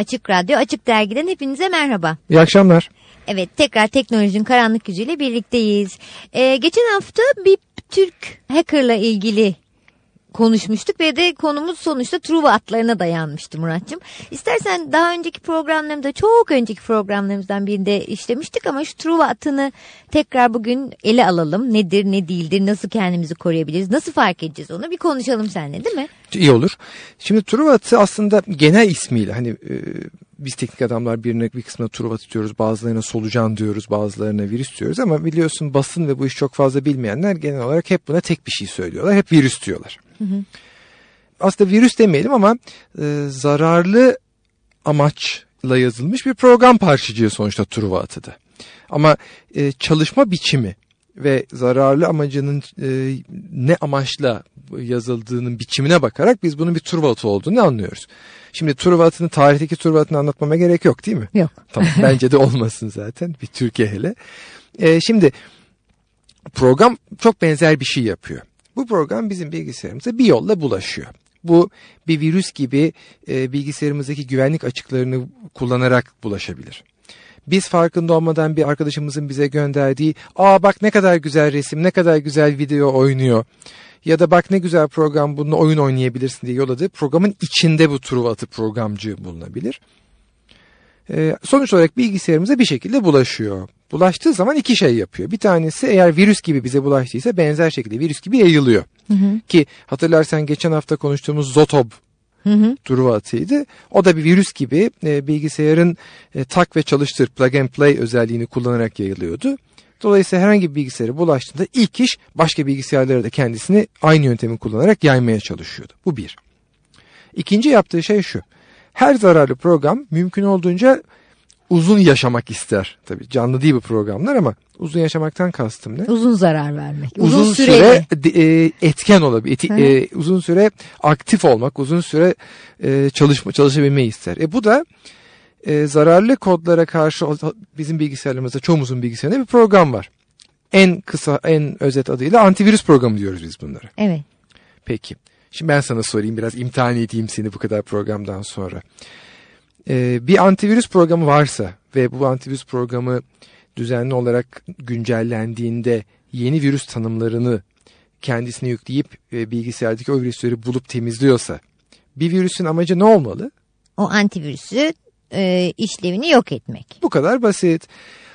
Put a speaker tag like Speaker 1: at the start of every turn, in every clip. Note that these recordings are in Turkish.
Speaker 1: Açık Radyo, Açık Dergi'den hepinize merhaba.
Speaker 2: İyi akşamlar.
Speaker 1: Evet, tekrar teknolojinin karanlık yüzüyle birlikteyiz. Ee, geçen hafta bir Türk hackerla ilgili konuşmuştuk ve de konumuz sonuçta Truva atlarına dayanmıştı Muratçım. İstersen daha önceki programlarımızda çok önceki programlarımızdan birinde işlemiştik ama şu Truva atını tekrar bugün ele alalım. Nedir ne değildir nasıl kendimizi koruyabiliriz nasıl fark edeceğiz onu bir konuşalım seninle değil mi?
Speaker 2: İyi olur. Şimdi Truva atı aslında genel ismiyle hani e, biz teknik adamlar birine bir kısmına Truva diyoruz bazılarına solucan diyoruz bazılarına virüs diyoruz ama biliyorsun basın ve bu iş çok fazla bilmeyenler genel olarak hep buna tek bir şey söylüyorlar hep virüs diyorlar. Hı hı. Aslında virüs demeyelim ama e, zararlı amaçla yazılmış bir program parçacığı sonuçta Truva atıdı. Ama e, çalışma biçimi ve zararlı amacının e, ne amaçla yazıldığının biçimine bakarak biz bunun bir Truva atı olduğunu anlıyoruz. Şimdi Truva atını tarihteki Truva atını anlatmama gerek yok değil mi?
Speaker 1: Yok.
Speaker 2: Tamam bence de olmasın zaten bir Türkiye hele. E, şimdi program çok benzer bir şey yapıyor. Bu program bizim bilgisayarımıza bir yolla bulaşıyor. Bu bir virüs gibi e, bilgisayarımızdaki güvenlik açıklarını kullanarak bulaşabilir. Biz farkında olmadan bir arkadaşımızın bize gönderdiği ''Aa bak ne kadar güzel resim, ne kadar güzel video oynuyor.'' ya da bak ne güzel program bununla oyun oynayabilirsin diye yolladığı programın içinde bu Truva atı programcı bulunabilir. Ee, sonuç olarak bilgisayarımıza bir şekilde bulaşıyor. Bulaştığı zaman iki şey yapıyor. Bir tanesi eğer virüs gibi bize bulaştıysa benzer şekilde virüs gibi yayılıyor. Hı hı. Ki hatırlarsan geçen hafta konuştuğumuz Zotob Hı hı. Truva atıydı. O da bir virüs gibi e, bilgisayarın e, tak ve çalıştır plug and play özelliğini kullanarak yayılıyordu. Dolayısıyla herhangi bir bilgisayara bulaştığında ilk iş başka bilgisayarlara da kendisini aynı yöntemi kullanarak yaymaya çalışıyordu. Bu bir. İkinci yaptığı şey şu. Her zararlı program mümkün olduğunca uzun yaşamak ister. Tabii canlı değil bu programlar ama uzun yaşamaktan kastım ne?
Speaker 1: Uzun zarar vermek.
Speaker 2: Uzun, uzun süre e, etken olabilir. Eti, e, uzun süre aktif olmak, uzun süre e, çalışma çalışabilmeyi ister. E bu da e, zararlı kodlara karşı bizim bilgisayarlarımızda çoğumuzun bilgisayarında bir program var. En kısa, en özet adıyla antivirüs programı diyoruz biz bunları.
Speaker 1: Evet.
Speaker 2: Peki. Şimdi ben sana sorayım biraz imtihan edeyim seni bu kadar programdan sonra. Ee, bir antivirüs programı varsa ve bu antivirüs programı düzenli olarak güncellendiğinde yeni virüs tanımlarını kendisine yükleyip e, bilgisayardaki o virüsleri bulup temizliyorsa bir virüsün amacı ne olmalı?
Speaker 1: O antivirüsü e, işlevini yok etmek.
Speaker 2: Bu kadar basit.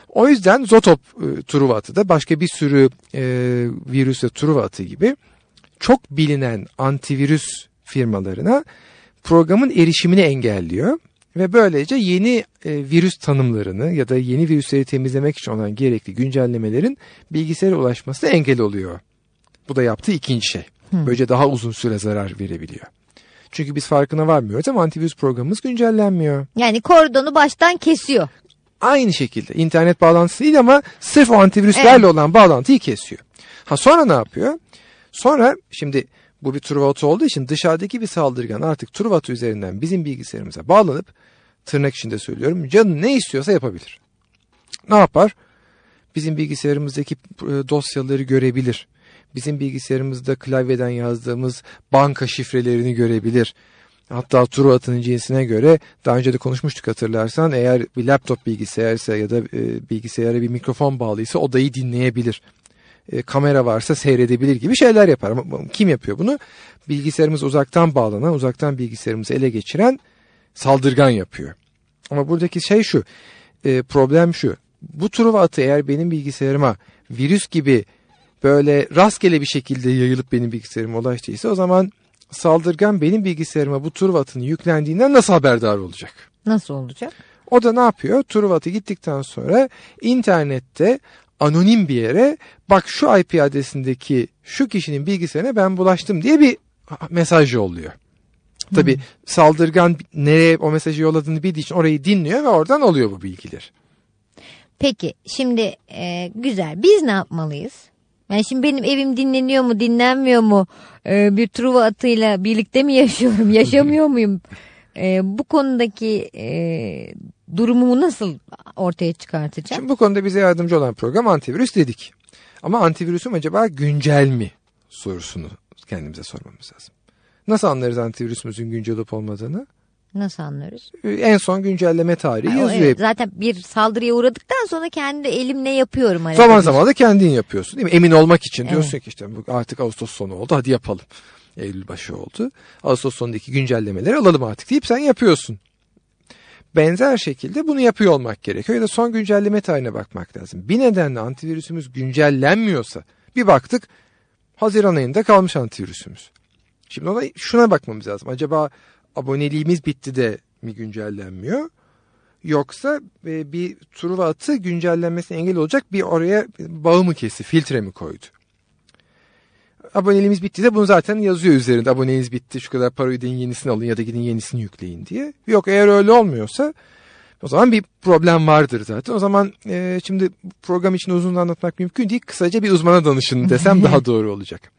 Speaker 2: O yüzden Zotop e, Truvat'ı da başka bir sürü e, virüs ve Truvat'ı gibi çok bilinen antivirüs firmalarına programın erişimini engelliyor ve böylece yeni e, virüs tanımlarını ya da yeni virüsleri temizlemek için olan gerekli güncellemelerin bilgisayara ulaşması engel oluyor. Bu da yaptığı ikinci şey. Hmm. Böylece daha uzun süre zarar verebiliyor. Çünkü biz farkına varmıyoruz ama antivirüs programımız güncellenmiyor.
Speaker 1: Yani kordonu baştan kesiyor.
Speaker 2: Aynı şekilde internet bağlantısı değil ama sırf o antivirüslerle evet. olan bağlantıyı kesiyor. Ha sonra ne yapıyor? Sonra şimdi bu bir Truvat olduğu için dışarıdaki bir saldırgan artık Truvat üzerinden bizim bilgisayarımıza bağlanıp tırnak içinde söylüyorum canı ne istiyorsa yapabilir. Ne yapar? Bizim bilgisayarımızdaki e, dosyaları görebilir. Bizim bilgisayarımızda klavyeden yazdığımız banka şifrelerini görebilir. Hatta Truvat'ın cinsine göre daha önce de konuşmuştuk hatırlarsan eğer bir laptop bilgisayarsa ya da e, bilgisayara bir mikrofon bağlıysa odayı dinleyebilir e, kamera varsa seyredebilir gibi şeyler yapar. Ama kim yapıyor bunu? Bilgisayarımız uzaktan bağlanan, uzaktan bilgisayarımızı ele geçiren saldırgan yapıyor. Ama buradaki şey şu, e, problem şu. Bu Truva atı eğer benim bilgisayarıma virüs gibi böyle rastgele bir şekilde yayılıp benim bilgisayarıma ulaştıysa o zaman saldırgan benim bilgisayarıma bu Truva atının yüklendiğinden nasıl haberdar olacak?
Speaker 1: Nasıl olacak?
Speaker 2: O da ne yapıyor? Truvat'ı gittikten sonra internette anonim bir yere bak şu IP adresindeki şu kişinin bilgisayarına ben bulaştım diye bir mesaj yolluyor. Tabi hmm. saldırgan nereye o mesajı yolladığını bildiği için orayı dinliyor ve oradan alıyor bu bilgiler.
Speaker 1: Peki şimdi e, güzel biz ne yapmalıyız? Yani şimdi benim evim dinleniyor mu dinlenmiyor mu? E, bir truva atıyla birlikte mi yaşıyorum yaşamıyor muyum? E, bu konudaki e, durumumu nasıl ortaya çıkartacağım?
Speaker 2: Şimdi bu konuda bize yardımcı olan program antivirüs dedik. Ama antivirüsüm acaba güncel mi sorusunu kendimize sormamız lazım. Nasıl anlarız antivirüsümüzün güncel olup olmadığını?
Speaker 1: Nasıl?
Speaker 2: Ee, En son güncelleme tarihi
Speaker 1: Ha,
Speaker 2: yazıyor.
Speaker 1: evet, zaten bir saldırıya uğradıktan sonra kendi elimle yapıyorum. arada
Speaker 2: Zaman zaman da kendin yapıyorsun değil mi? Emin olmak için
Speaker 1: Evet.
Speaker 2: diyorsun ki işte artık Ağustos sonu oldu hadi yapalım. Eylül başı oldu. Ağustos sonundaki güncellemeleri alalım artık deyip sen yapıyorsun. Benzer şekilde bunu yapıyor olmak gerekiyor ya da son güncelleme tarihine bakmak lazım. Bir nedenle antivirüsümüz güncellenmiyorsa bir baktık Haziran ayında kalmış antivirüsümüz. Şimdi ona şuna bakmamız lazım. Acaba aboneliğimiz bitti de mi güncellenmiyor? Yoksa e, bir Truva atı güncellenmesine engel olacak bir oraya bağı mı kesti, filtre mi koydu? Aboneliğimiz bitti de bunu zaten yazıyor üzerinde. Aboneliğiniz bitti şu kadar para ödeyin yenisini alın ya da gidin yenisini yükleyin diye. Yok eğer öyle olmuyorsa o zaman bir problem vardır zaten. O zaman e, şimdi program için uzun anlatmak mümkün değil. Kısaca bir uzmana danışın desem daha doğru olacak.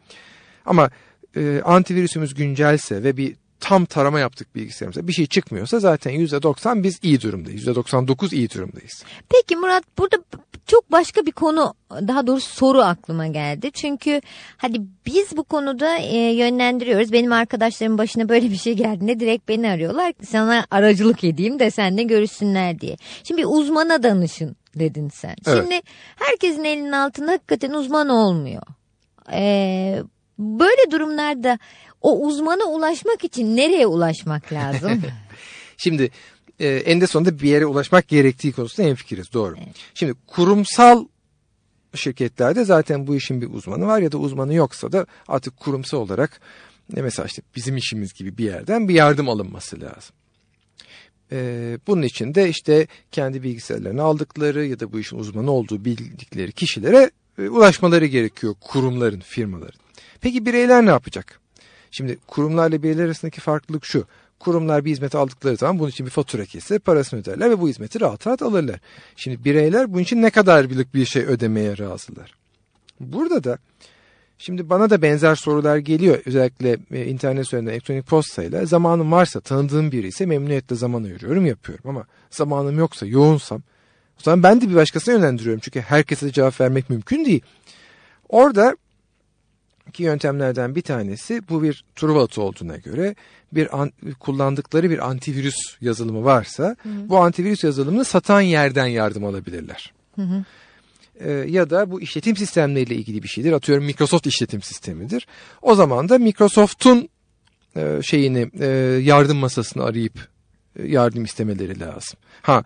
Speaker 2: Ama e, antivirüsümüz güncelse ve bir tam tarama yaptık bilgisayarımıza bir şey çıkmıyorsa zaten %90 biz iyi durumdayız. %99 iyi durumdayız.
Speaker 1: Peki Murat burada çok başka bir konu daha doğrusu soru aklıma geldi. Çünkü hadi biz bu konuda e, yönlendiriyoruz. Benim arkadaşlarımın başına böyle bir şey geldiğinde direkt beni arıyorlar. Sana aracılık edeyim de seninle görüşsünler diye. Şimdi bir uzmana danışın dedin sen.
Speaker 2: Evet.
Speaker 1: Şimdi herkesin elinin altında hakikaten uzman olmuyor. Ee, böyle durumlarda o uzmana ulaşmak için nereye ulaşmak lazım?
Speaker 2: Şimdi e, eninde sonunda bir yere ulaşmak gerektiği konusunda hemfikiriz doğru. Şimdi kurumsal şirketlerde zaten bu işin bir uzmanı var ya da uzmanı yoksa da artık kurumsal olarak ne mesela işte bizim işimiz gibi bir yerden bir yardım alınması lazım. E, bunun için de işte kendi bilgisayarlarını aldıkları ya da bu işin uzmanı olduğu bildikleri kişilere e, ulaşmaları gerekiyor kurumların, firmaların. Peki bireyler ne yapacak? Şimdi kurumlarla bireyler arasındaki farklılık şu. Kurumlar bir hizmet aldıkları zaman bunun için bir fatura kesilir, parasını öderler ve bu hizmeti rahat rahat alırlar. Şimdi bireyler bunun için ne kadar birlik bir şey ödemeye razılar. Burada da şimdi bana da benzer sorular geliyor. Özellikle e, internet üzerinden elektronik postayla zamanım varsa tanıdığım biri ise memnuniyetle zaman ayırıyorum yapıyorum. Ama zamanım yoksa yoğunsam o zaman ben de bir başkasına yönlendiriyorum. Çünkü herkese de cevap vermek mümkün değil. Orada iki yöntemlerden bir tanesi bu bir Truva atı olduğuna göre bir an- kullandıkları bir antivirüs yazılımı varsa bu antivirüs yazılımını satan yerden yardım alabilirler. Ee, ya da bu işletim sistemleriyle ilgili bir şeydir. Atıyorum Microsoft işletim sistemidir. O zaman da Microsoft'un e, şeyini e, yardım masasını arayıp e, yardım istemeleri lazım. Ha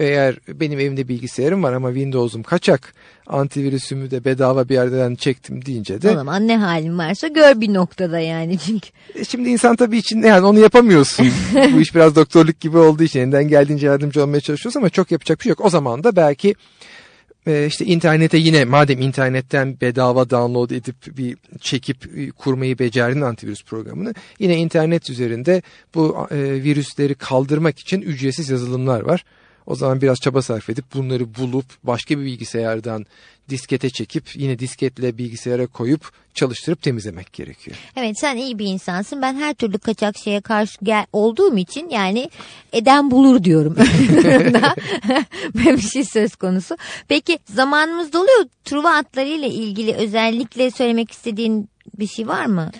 Speaker 2: eğer benim evimde bilgisayarım var ama Windows'um kaçak antivirüsümü de bedava bir yerden çektim deyince de
Speaker 1: o zaman ne halin varsa gör bir noktada yani çünkü.
Speaker 2: E, Şimdi insan tabii için yani onu yapamıyorsun. Bu iş biraz doktorluk gibi olduğu için elinden geldiğince yardımcı olmaya çalışıyoruz ama çok yapacak bir şey yok. O zaman da belki e, işte internete yine madem internetten bedava download edip bir çekip e, kurmayı becerdin antivirüs programını yine internet üzerinde bu virüsleri kaldırmak için ücretsiz yazılımlar var. O zaman biraz çaba sarf edip bunları bulup başka bir bilgisayardan diskete çekip yine disketle bilgisayara koyup çalıştırıp temizlemek gerekiyor.
Speaker 1: Evet sen iyi bir insansın. Ben her türlü kaçak şeye karşı gel olduğum için yani eden bulur diyorum. Böyle bir şey söz konusu. Peki zamanımız doluyor. Truva atlarıyla ilgili özellikle söylemek istediğin bir şey var mı?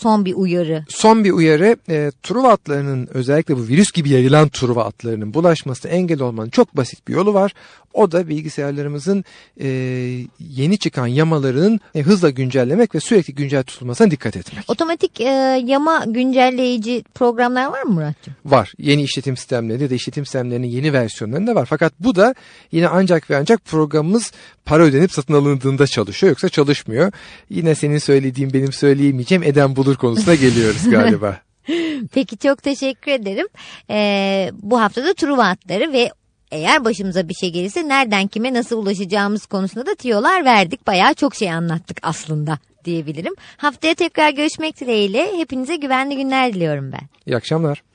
Speaker 1: Son bir uyarı.
Speaker 2: Son bir uyarı e, Truva atlarının özellikle bu virüs gibi yayılan Truva atlarının bulaşmasına engel olmanın çok basit bir yolu var. O da bilgisayarlarımızın e, yeni çıkan yamalarının e, hızla güncellemek ve sürekli güncel tutulmasına dikkat etmek.
Speaker 1: Otomatik e, yama güncelleyici programlar var mı Muratcığım?
Speaker 2: Var. Yeni işletim sistemleri de işletim sistemlerinin yeni versiyonlarında var. Fakat bu da yine ancak ve ancak programımız para ödenip satın alındığında çalışıyor. Yoksa çalışmıyor. Yine senin söylediğin benim söyleyemeyeceğim eden bulur konusuna geliyoruz galiba.
Speaker 1: Peki çok teşekkür ederim. Ee, bu haftada Truva atları ve eğer başımıza bir şey gelirse nereden kime nasıl ulaşacağımız konusunda da tiyolar verdik. Bayağı çok şey anlattık aslında diyebilirim. Haftaya tekrar görüşmek dileğiyle hepinize güvenli günler diliyorum ben.
Speaker 2: İyi akşamlar.